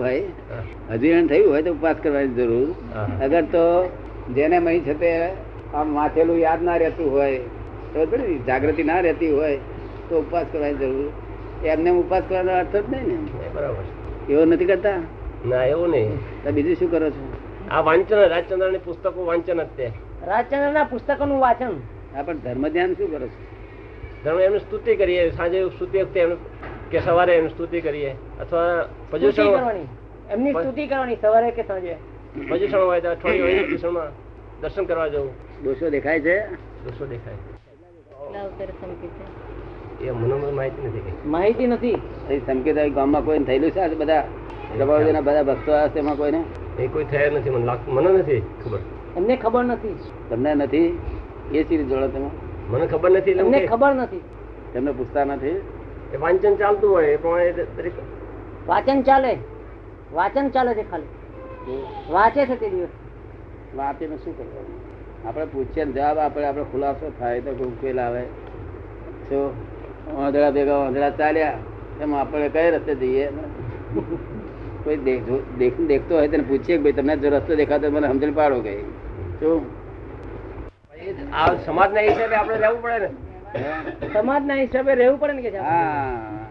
થયું હોય અધિરણ થયું હોય તો ઉપવાસ કરવાની જરૂર. અગર તો જેને મહી છે તે આમ માથેલું યાદ ના રહેતું હોય તો જાગૃતિ ના રહેતી હોય તો ઉપવાસ કરવાની જરૂર. એમને ઉપવાસ કરવાનો અર્થ જ નહીં ને. બરાબર એવો નથી કરતા? ના એવું નહીં. તો બીજું શું કરો છો? આ વાંચન રાજચંદ્રની પુસ્તકો વાંચન જ તે. રાજચંદ્ર ના પુસ્તકો નું વાંચન. આ પણ ધર્મ ધ્યાન શું કરો છો? ધર્મ એમની સ્તુતિ કરીએ સાંજે સ્તુતિ વખતે એમ કે સવારે એમ સ્તુતિ કરીએ અથવા પજુષણ કરવાની. એમની સ્તુતિ કરવાની સવારે કે સાંજે? પજુષણ હોય તો અઠવાડિયું હોય પજુષણમાં દર્શન કરવા જવું. દોષો દેખાય છે? દોષો દેખાય. એ મને મને માહિતી નથી માહિતી નથી. સંકેત ગામમાં કોઈ થયેલું છે બધા? પ્રભાવજીના બધા ભક્તો આવે છે એમાં કોઈને? એ કોઈ થયા નથી મને લાગતું મને નથી ખબર. એમને ખબર નથી. તમને નથી? એ સિરીઝ જોડો તમે? મને ખબર નથી તમને એમને ખબર નથી. તમને પૂછતા નથી? એ વાંચન ચાલતું હોય એ પ્રમાણે વાંચન ચાલે. વાંચન ચાલે છે ખાલી. વાંચે છે તે દિવસ. વાંચીને શું કરવાનું? આપણે પૂછીએ ને જવાબ આપણે આપણે ખુલાસો થાય તો કોઈ ઉકેલ આવે. જો વાંદડા ભેગા વાંદડા ચાલ્યા. એમાં આપણે કઈ રસ્તે જઈએ? કોઈ દેખ- દેખતો હોય તેને પૂછીએ કે ભાઈ તમને જો રસ્તો દેખાતો મને સમજણ પાડો કઈ શું આ સમાજના હિસાબે આપણે રહેવું પડે ને. હે? સમાજના હિસાબે રહેવું પડે ને કે હા.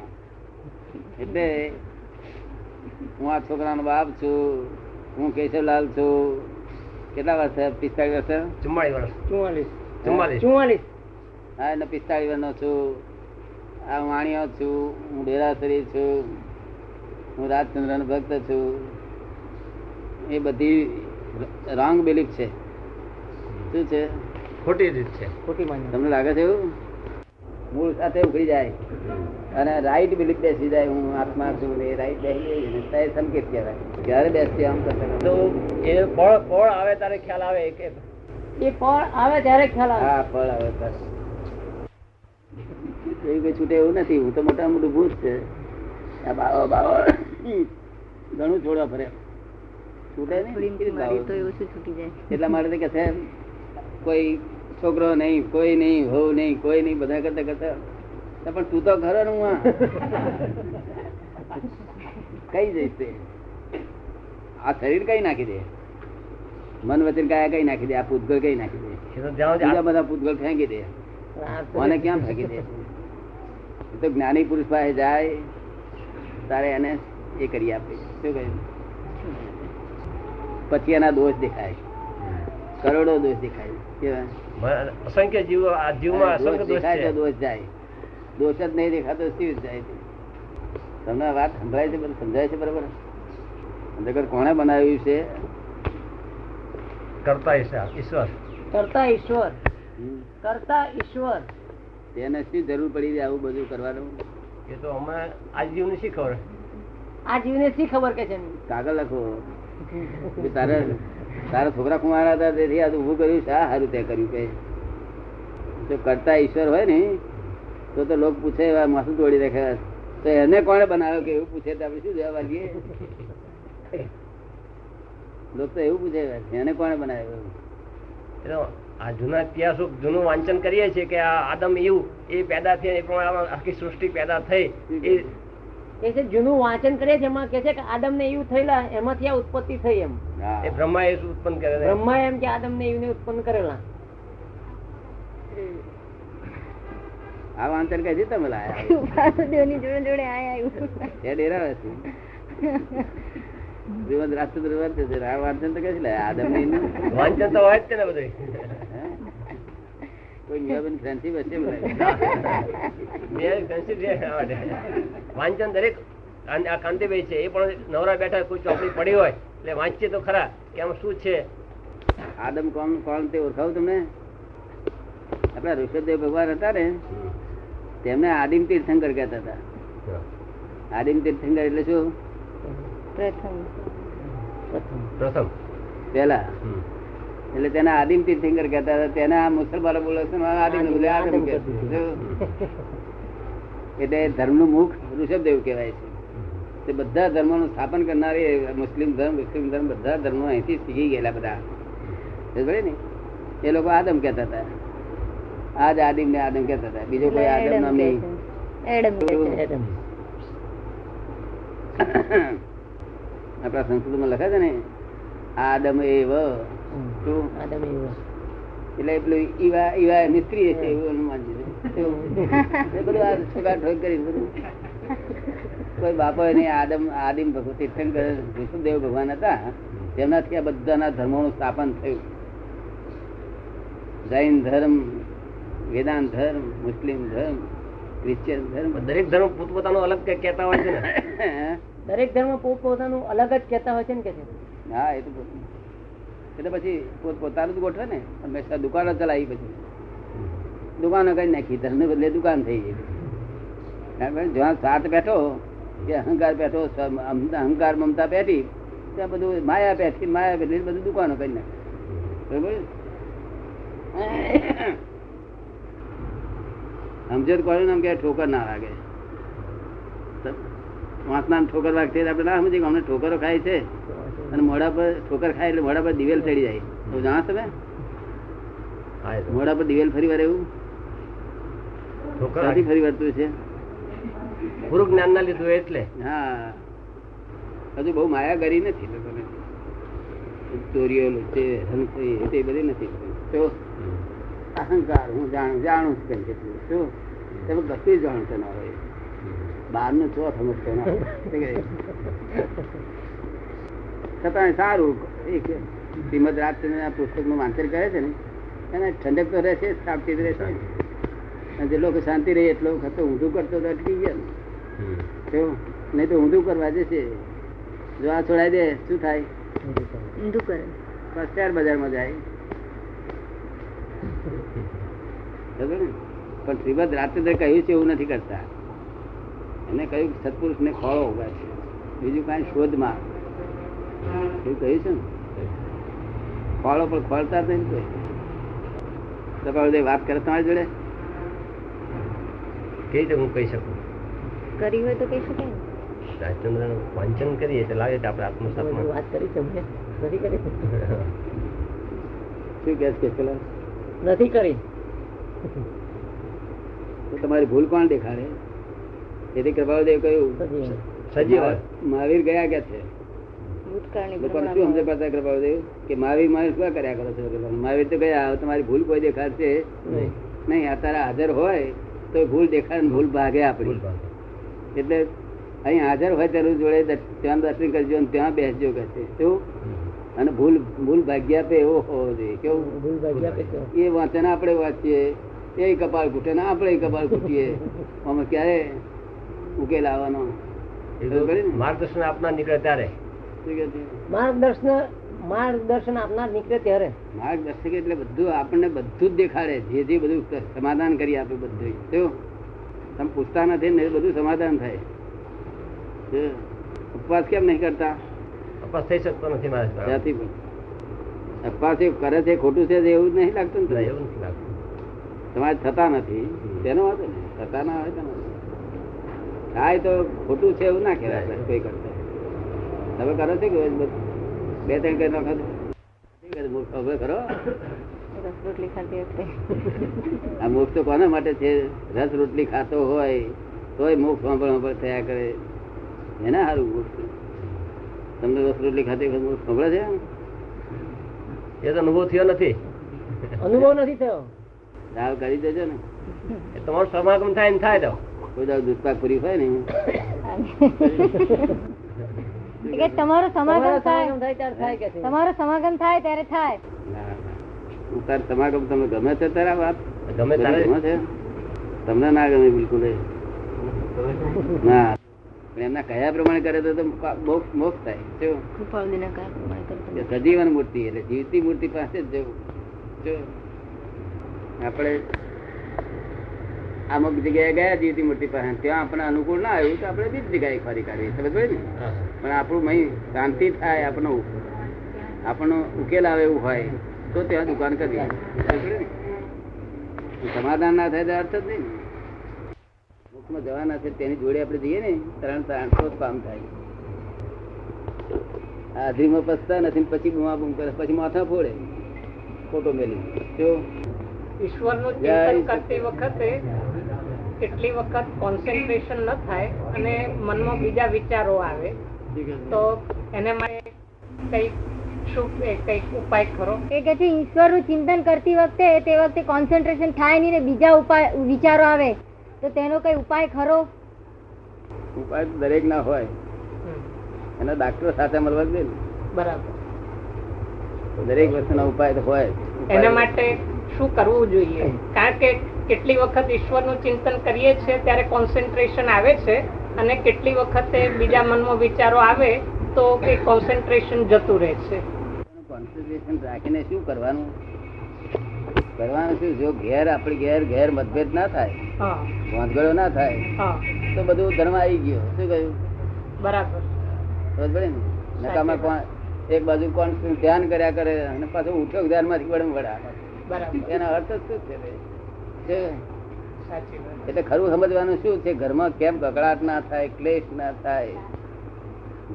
એટલે હું આ છોકરાનો બાપ છું હું કેશવલાલ છું. કેટલા વર્ષ પિસ્તાળીસ વર્ષ ચુમ્માળીસ વર્ષ. ચુમ્માલીસ ચુમ્માલીસ ચુમ્માલીસ હા એટલે પિસ્તાળીસ વર્ષનો છું. આ વાણિયો છું. હું ડેરાસરી છું. હું રાજચંદ્રનો ભક્ત છું. એ બધી રોંગ બિલીફ છે. શું છે? ખોટી રીત છે. ખોટી તમને લાગે છે એવું? મૂળ સાથે ઉઘડી જાય અને રાઈટ બિલીફ બેસી જાય હું આત્મા છું ને એ રાઈટ બેસી સંકેત કહેવાય. ક્યારે બેસતી આમ કરતા તો એ ફળ ફળ આવે ત્યારે ખ્યાલ આવે કે? એ ફળ આવે ત્યારે ખ્યાલ આવે. હા ફળ આવે ત્યારે એવું કઈ છૂટે એવું નથી હું તો મોટા મોટું ભૂત છે. આ બાવો બાવો. ઘણું છોડવા ફરે. છૂટે નહીં કેવી રીતે મારી તો એવું છૂટી જાય? એટલા માટે કે છે કોઈ છોકરો નહીં કોઈ નહીં હોવ નહીં કોઈ નહીં બધા કરતા કરતા. પણ તું તો ખરો ને હું કઈ જઈશ તે? આ શરીર કઈ નાખી દે? મન વચન કાયા કઈ નાખી દે? આ પૂતગલ કઈ નાખી દે? બીજા બધા પૂતગલ ફેંકી દે. કોને ક્યાં ફેંકી દે? તો જ્ઞાની પુરુષ પાસે જાય તારે એને એ કરી આપે. શું કહ્યું? પછી એના દોષ દેખાય. કરોડો દોષ દેખાય. અસંખ્ય જીવ આ જીવમાં અસંખ્ય દોષ દેખાય તો દોષ જાય. દોષ જ નહીં દેખાતો સ્થિર જાય તમને વાત સંભળાય છે? સમજાય છે બરાબર? અંધકાર કોણે બનાવ્યું છે? કરતા ઈશ્વર ઈશ્વર. કરતા ઈશ્વર. કરતા ઈશ્વર. તેને શું જરૂર પડી આવું બધું કરવાનું? એ તો અમે આ જીવને શી ખબર? આ જીવને શી ખબર કે છે? કાગળ લખો. તારે તારા છોકરા કુમાર હતા તેથી આ ઊભું કર્યું શા સારું તે કર્યું કે? જો કરતા ઈશ્વર હોય ને તો તો લોકો પૂછે એવા માથું તોડી રાખે તો એને કોણે બનાવ્યો કે એવું પૂછે તો આપણે શું જવાબ આપીએ? લોકો તો એવું પૂછે એને કોણે બનાવ્યો? આ જૂના ઇતિહાસો જૂનું વાંચન કરીએ છીએ કે આ આદમ એવું એ પેદા થયા એ પ્રમાણે આખી સૃષ્ટિ પેદા થઈ. એ જૂનું વાંચન કરીએ છે એમાં કે છે કે આદમ ને એવું થયેલા એમાંથી આ ઉત્પત્તિ થઈ એમ. એ બ્રહ્માએ શું ઉત્પન્ન કરે બ્રહ્મા એમ કે આદમ ને એવું ઉત્પન્ન કરેલા. આ વાંચન કઈ તમે લાયા જોડે જોડે આયા આવ્યું એ ડેરા છે. જીવન રાષ્ટ્ર વર્તે છે. આ વાંચન તો કઈ લાયા આદમ ને? વાંચન તો હોય જ છે ને બધું? કોઈ હશે છે આ માટે. વાંચન દરેક આ કાંતિભાઈ છે એ પણ નવરા બેઠા કોઈ ચોપડી પડી હોય. એટલે વાંચીએ તો ખરા. કે આમાં શું છે? આદમ કોણ કોણ તે ઓળખાવું તમને? આપણા ઋષભદેવ ભગવાન હતા ને તેમને આદિમ તીર્થંકર કહેતા હતા. આદિમ તીર્થંકર એટલે શું? પ્રથમ. પ્રથમ. પેલા એટલે તેને આદિમ તીર્થંકર કહેતા હતા. તેને આ મુસલમાનો બોલે છે આદિમ બોલે આદમ. એટલે ધર્મનું મુખ ઋષભદેવ કહેવાય છે. તે બધા ધર્મોનું સ્થાપન કરનારી મુસ્લિમ ધર્મ મુસ્લિમ ધર્મ બધા ધર્મો અહીંથી શીખી ગયેલા બધા. ને? એ લોકો આદમ કહેતા હતા. આજ આદિમ ને આદમ કહેતા હતા. બીજો કોઈ આદમ નામ. નહીં. આપણા સંસ્કૃતમાં લખે છે ને? આદમ એવ. શું? આદમ એવ. એટલે પેલું ઈવા ઈવા મિસ્ત્રી છે એવું અનુમાન છે બધું આ છોકરા ઠોક કરી બધું. કોઈ બાપો એને આદમ આદિમ તીર્થંકર વિષ્ણુદેવ ભગવાન હતા તેમનાથી આ બધાના ધર્મોનું સ્થાપન થયું. જૈન ધર્મ વેદાંત ધર્મ મુસ્લિમ ધર્મ ક્રિશ્ચિયન ધર્મ દરેક ધર્મ પોતપોતાનું અલગ કહેતા હોય છે ને? દરેક ધર્મ પોતપોતાનું અલગ જ કહેતા હોય છે ને કે છે? હા એ તો એટલે પછી પોતપોતાનું જ ગોઠવે ને હંમેશા દુકાનો ચલાવી પછી. દુકાનો કઈ નાખી ધર્મ બદલે દુકાન થઈ ગઈ? જ્યાં સાથ બેઠો કે અહંકાર બેઠો અહંકાર મમતા બેઠી ત્યાં બધું માયા બેઠી માયા બેઠી બધું દુકાનો કરી નાખે. બરાબર? સમજે તો કોનું નામ કે ઠોકર ના લાગે. વાંસના ઠોકર વાગતી આપણે ના સમજી અમને ઠોકરો ખાય છે. અને મોડા પર ઠોકર ખાય એટલે મોડા પર દિવેલ ચડી જાય. તો જાણો તમે. મોઢા પર દિવેલ ફરી વાર એવું ફરી વળતું છે? પૂરું જ્ઞાન ના લીધું એટલે. હા. હજુ બહુ માયા કરી નથી ચોરીઓ લુચે તે બધી નથી. તો અહંકાર હું જાણું જાણું છું કંઈ કેટલું શું? તમે કશું જાણતો ના હોય. બહારનું છો સમજતો ના હોય? છતાં સારું. એક શ્રીમદ રાજચંદ્રના પુસ્તકનું વાંચન કરે છે ને એને ઠંડક તો રહેશે જ, શાંતિ રહેશે જે. લોકો શાંતિ રહે એટલો વખત ઊંધું કરતો તો અટકી ગયા ને. કેવું નહીં તો ઊંધું કરવા જશે. જો આ છોડાઈ દે શું થાય? ઊંધું કરે. પસ્તાર બજારમાં જાય. પણ શ્રીમદ રાત્રે કહ્યું છે એવું નથી કરતા. એને કહ્યું સત્પુરુષ ને ખોળો ઊભા છે. બીજું કાંઈ શોધમાં. એવું કહ્યું છે ને? ખોળો પણ ખોળતા જ નહીં કોઈ. તમારે વાત કરે તમારી જોડે. કઈ રીતે હું કહી શકું? કરી હોય તો કહી શકાય રાજચંદ્ર વાંચન કરીએ એટલે લાગે કે આપણે આત્મસાતમાં વાત કરી છે મેં. નથી કરી? શું કહે છે પેલા? નથી કરી. તમારી ભૂલ કોણ દેખાડે? એથી કૃપાલદેવ કહ્યું સજીવ મહાવીર ગયા કે છે? સમજે કે મહાવીર મહાવીર શું કર્યા કરો છો? મહાવીર તો ગયા તમારી ભૂલ કોઈ દેખાડશે? નહીં. અત્યારે હાજર હોય તો ભૂલ દેખાડ ને ભૂલ ભાગે આપણી. એટલે અહીં હાજર હોય તેનું જોડે ત્યાં દર્શન કરજો અને ત્યાં બેસજો કે છે શું અને ભૂલ ભૂલ ભાગ્યા પે એવો હોવો જોઈએ કેવું? ભૂલ ભાગ્યા. એ વાંચન આપણે વાંચીએ એ કપાળ ઘૂટે ને આપણે કપાળ ઘૂટીએ. અમે ક્યારે ઉકેલ આવવાનો? માર્ગદર્શન આપનાર નીકળે ત્યારે? માર્ગદર્શન માર્ગદર્શન આપનાર નીકળે ત્યારે. માર્ગદર્શક એટલે બધું આપણને બધું જ દેખાડે જે જે બધું સમાધાન કરી આપે બધું શું? તમે પૂછતા નથી ને બધું સમાધાન થાય ઉપવાસ કેમ નહીં કરતા ઉપવાસ થઈ શકતો નથી. ત્યાંથી પણ. ઉપવાસ એ કરે છે ખોટું છે એવું જ નહીં લાગતું ને એવું નથી લાગતું તમારે થતા નથી તેનો વાંધો ને થતા ના હોય તેનો. થાય તો ખોટું છે એવું ના કહેવાય કોઈ કરતા તમે કરો છો કે? બે ત્રણ છો? શું કરે? રસ રોટલી ખાતી વખતે આ મોક્ષ તો કોના માટે છે? રસ રોટલી ખાતો હોય તોય મોક્ષ સાંભળ સાંભળ થયા કરે. એના સારું મોક્ષ તમને રસ રોટલી ખાતી મોક્ષ સાંભળે છે એ તો અનુભવ થયો નથી. અનુભવ નથી થયો? દાવ કરી દેજો ને. તમારો સમાગમ થાય ને થાય તો. કોઈ દાવ દૂધ પાક પૂરી હોય ને કે તમારું સમાગમ થાય. તમારું સમાગમ થાય ત્યારે થાય. ના. સમાગમ તમને ગમે છે તારા વાત? ગમે ગમે છે? તમને ના ગમે બિલકુલ ના. એમના કયા પ્રમાણે કરે તો મોક્ષ મોક્ષ થાય. કયા પ્રમાણે સજીવન મૂર્તિ એટલે જીવતી મૂર્તિ પાસે જ જવું. જો. આપણે અમુક જગ્યાએ ગયા જીવતી મૂર્તિ પાસે. ત્યાં આપણે અનુકૂળ ના આવ્યું તો આપણે બીજી જગ્યાએ ફરી કાઢીએ. સમજ ને. પણ આપણું મહી શાંતિ થાય આપણો આપણો ઉકેલ આવે એવું હોય. તો ત્યાં દુકાન કરવી? સમાધાન ના થાય અર્થ જ નહીં. મુખમાં જવાના છે તેની જોડે આપણે જઈએ ને ત્રણ ત્રણસો જ કામ થાય. હાજરીમાં પસતા નથી પછી બુમા બુમ કરે પછી માથા ફોડે. ફોટો મેલી. તો ઈશ્વરનું ચિંતન કરતી વખતે કેટલી વખત કોન્સન્ટ્રેશન ન થાય અને મનમાં બીજા વિચારો આવે. તો એને માટે કઈ શું કંઈક ઉપાય ખરો? એ કે છે ઈશ્વરનું ચિંતન કરતી વખતે તે વખતે કોન્સન્ટ્રેશન થાય નહીં ને બીજા ઉપાય વિચારો આવે. તો તેનો કઈ ઉપાય ખરો? ઉપાય દરેક ના હોય. એના ડાક્ટરો સાથે મળવા જોઈએ બરાબર. ને. દરેક વસ્તુનો ઉપાય તો હોય. એના માટે શું કરવું જોઈએ? કારણ કે કેટલી વખત ઈશ્વરનું ચિંતન કરીએ છીએ ત્યારે કોન્સન્ટ્રેશન આવે છે અને કેટલી વખતે બીજા મનમાં વિચારો આવે તો કે કોન્સન્ટ્રેશન જતું રહે છે. કોન્સન્ટ્રેશન રાખીને શું કરવાનું? કરવાનું શું? જો ઘેર આપણે ઘેર ઘેર મતભેદ ના થાય વાંધગળો ના થાય તો બધું ધર્મ આવી ગયો. શું કહ્યું? બરાબર. પડી ને? નકામાં કોણ એક બાજુ કોણ ધ્યાન કર્યા કરે અને પાછું ઉઠો ધ્યાનમાંથી વડમ વડા બરાબર. એનો અર્થ શું? છે એટલે ખરું સમજવાનું શું છે? ઘરમાં કેમ કકડાટ ના થાય ક્લેશ ના થાય?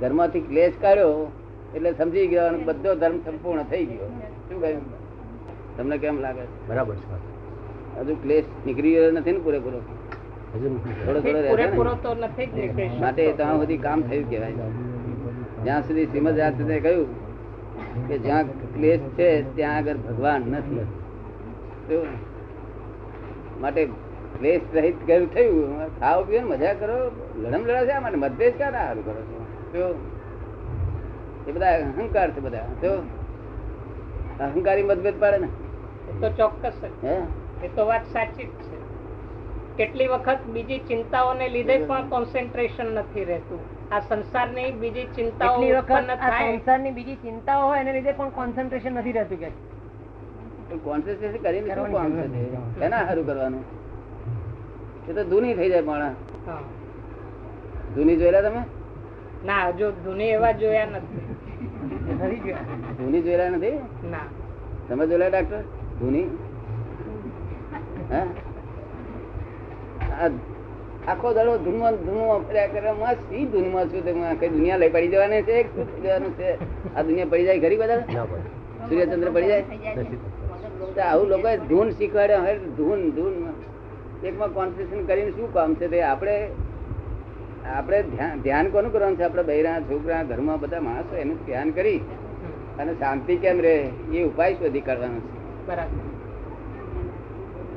ઘરમાંથી ક્લેશ કાઢ્યો એટલે સમજી ગયો અને બધો ધર્મ સંપૂર્ણ થઈ ગયો. શું કહ્યું? તમને કેમ લાગે? બરાબર છે. હજુ ક્લેશ નીકળી ગયો નથી ને પૂરેપૂરો? થોડો થોડો માટે ત્યાં સુધી કામ થયું કહેવાય. જ્યાં સુધી શ્રીમદ રાત્રે કહ્યું કે જ્યાં ક્લેશ છે ત્યાં આગળ ભગવાન નથી. માટે ક્લેશ રહિત કયું થયું? ખાવ ને મજા કરો. લડમ લડા છે માટે. મતભેદ ક્યાં સારું કરો છો? એ બધા અહંકાર છે બધા? અહંકારી મતભેદ પાડે ને. એ તો ચોક્કસ એ તો વાત સાચી જ છે. કેટલી વખત બીજી ચિંતાઓને લીધે પણ કોન્સન્ટ્રેશન નથી રહેતું. આ સંસારની બીજી ચિંતાઓ ઉત્પન્ન થાય. સંસારની બીજી ચિંતાઓ હોય એને લીધે પણ કોન્સન્ટ્રેશન નથી રહેતું કે? કોન્સન્ટ્રેશન કરીને શું કામ છે એના સારું કરવાનું. એ તો ધૂની થઈ જાય માણસ. હા. ધૂની જોયેલા તમે? ના હજુ ધૂની એવા જોયા નથી. ધૂની જોયેલા નથી? ના. તમે જોયેલા ડાક્ટર ધૂની? આખો દાડો ધૂનમાં ધૂનમાં ફર્યા કરે માં સી ધૂનમાં છું? તમે કઈ દુનિયા લઈ પડી જવાની છે શું જવાનું છે. આ દુનિયા પડી જાય ખરી બધા સૂર્યચંદ્ર પડી જાય? આવું લોકો ધૂન શીખવાડ્યા હવે ધૂન ધૂન એકમાં કોન્સન્ટ્રેશન કરીને શું કામ છે તે? આપણે આપણે ધ્યાન ધ્યાન કોનું કરવાનું છે? આપણે બૈરા છોકરા ઘરમાં બધા માણસો એનું ધ્યાન કરી અને શાંતિ કેમ રહે? એ ઉપાય શોધી કાઢવાનો છે. બરાબર.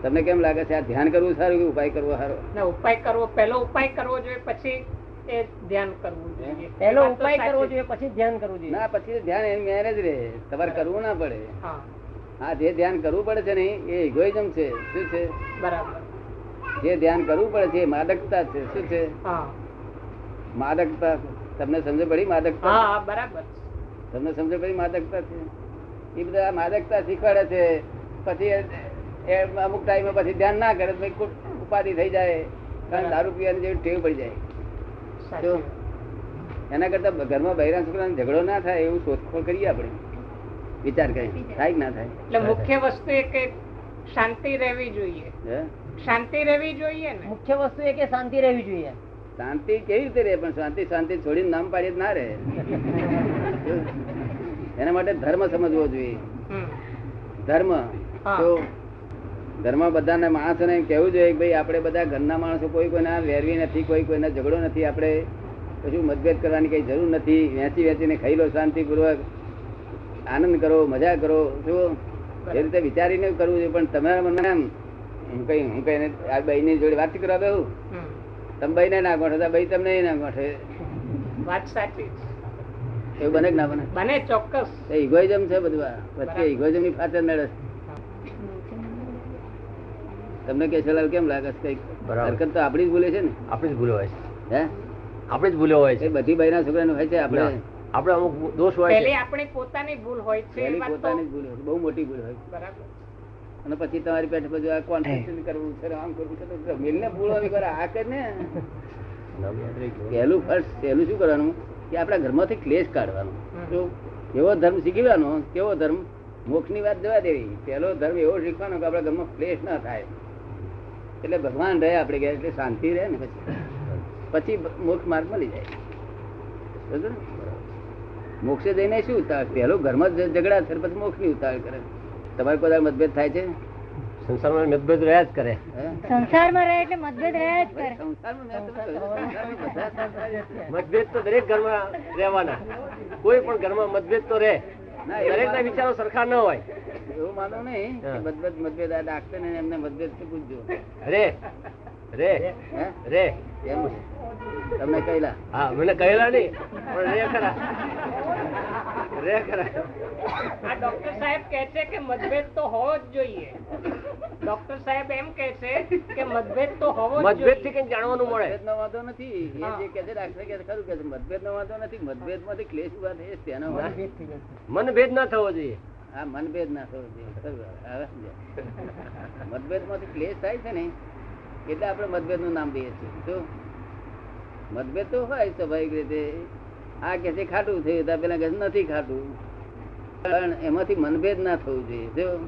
તમને કેમ લાગે છે? આ ધ્યાન કરવું સારું કે ઉપાય કરવો સારો? ના ઉપાય કરવો પહેલો ઉપાય કરવો જોઈએ પછી એ ધ્યાન કરવું જોઈએ. પહેલો ઉપાય કરવો જોઈએ પછી ધ્યાન કરવું જોઈએ. ના પછી ધ્યાન એની મેરેજ રહે. તમારે કરવું ના પડે. હા. હા જે ધ્યાન કરવું પડે છે ને એ ઇગોઇઝમ છે. શું છે? બરાબર. જે ધ્યાન કરવું પડે છે એ માદકતા છે. શું છે? હા. માદકતા તમને સમજ પડી માદકતા બરાબર. તમને સમજ પડી માદકતા છે? એ બધા માદકતા શીખવાડે છે. પછી એ- અમુક ટાઈમે પછી ધ્યાન ના કરે તો પછી ઉપાધિ થઈ જાય. કારણ દારૂ પીવાની જેવી ટેવ પડી જાય. એના કરતા ઘરમાં બહેરા છોકરા ઝઘડો ના થાય એવું શોધખોળ કરીએ આપણે. વિચાર કરી થાય કે ના થાય? એટલે મુખ્ય વસ્તુ એ કે શાંતિ રહેવી જોઈએ. શાંતિ રહેવી જોઈએ ને? મુખ્ય વસ્તુ એ કે શાંતિ રહેવી જોઈએ. શાંતિ કેવી રીતે રહે? પણ શાંતિ શાંતિ છોડીને નામ પાડીએ ના રહે. એના માટે ધર્મ સમજવો જોઈએ. ધર્મ. તો ધર્મ બધાને માણસોને કહેવું જોઈએ કે ભાઈ આપણે બધા ઘરના માણસો કોઈ કોઈના વેરવી નથી કોઈ કોઈના ઝઘડો નથી આપણે કશું મતભેદ કરવાની કઈ જરૂર નથી. વેચી વેચીને ખાઈ લો શાંતિપૂર્વક. આનંદ કરો મજા કરો. જો એ રીતે વિચારીને કરવું જોઈએ. પણ તમારા મનમાં એમ હું કઈ હું કઈ આ બહેની જોડે વાત કરવા હમ. તમે બહેને ના ગોઠે તો બહેન તમને ના ગોઠે વાત સાચી. એવું બને કે ના બને? બને ચોક્કસ. એ ઇગોઇઝમ છે બધું આ. વચ્ચે ઇગોઇઝમની ફાચર મેળે. તમને કેશવલાલ કેમ લાગે છે કંઈક? હરકત તો આપણી જ ભૂલે છે ને. આપણી જ ભૂલો હોય છે. હે? આપણે જ ભૂલો હોય છે. બધી બહેના છોકરાનું હોય છે આપણે. આપણે અમુક દોષ હોય છે. આપણી પોતાની ભૂલ હોય છે પોતાની ભૂલ હોય બહુ મોટી ભૂલ હોય બરાબર. અને પછી તમારી પેટ બધું આ કોન્ફિડન્સ કરવું છે આમ કરવું છે તો મિલને ભૂલ હોય કરે આ કર ને? પહેલું ફર્સ્ટ પહેલું શું કરવાનું? કે આપણા ઘરમાંથી ક્લેશ કાઢવાનો. એવો ધર્મ શીખવાનો કેવો ધર્મ? મોક્ષની વાત જવા દેવી. પહેલો ધર્મ એવો શીખવાનો કે આપણા ઘરમાં ક્લેશ ના થાય. એટલે ભગવાન રહે આપણે ગયા એટલે શાંતિ રહે ને પછી. પછી મોક્ષ માર્ગ મળી જાય? મોક્ષે જઈને શું ઉતાર પહેલો ઘરમાં જ ઝઘડા છે પછી મોક્ષની ઉતાવળ કરે. તમારે કોઈ મતભેદ થાય છે? સંસારમાં મતભેદ રહ્યા જ કરે. સંસારમાં રહે એટલે મતભેદ રહ્યા જ કરે. મતભેદ તો દરેક ઘરમાં રહેવાના. કોઈ પણ ઘરમાં મતભેદ તો રહે. દરેક ના વિચારો સરખા ન હોય. એવું માનો નહીં મતભેદ મતભેદ આ ડાક્ટર ને એમને મતભેદથી પૂછજો? રે. રે. હે? રે. એમ? તમને કહેલા? હા મને કહેલા નહીં. પણ રે ખરા. રે આ ડોક્ટર સાહેબ કહે છે કે મતભેદ તો હોવો જ જોઈએ. ડોક્ટર સાહેબ એમ કહે છે કે મતભેદ તો હોવો જ મતભેદથી કઈ જાણવાનું મળે. મતભેદ નો વાંધો નથી. એ જે કે છે ડાક્ટર કે ખરું કે છે મતભેદ નો વાંધો નથી. મતભેદમાંથી ક્લેશ ઊભા થાય તેનો મનભેદ ના થવો જોઈએ. હા મનભેદ ના થવો જોઈએ? મતભેદમાંથી ક્લેશ થાય છે ને એટલે આપણે મતભેદનું નામ દઈએ છીએ. શું? મતભેદ તો હોય સ્વાભાવિક રીતે. આ કે છે ખાટું થયું પેલા કે નથી ખાટું. પણ એમાંથી મનભેદ ના થવું જોઈએ, જો.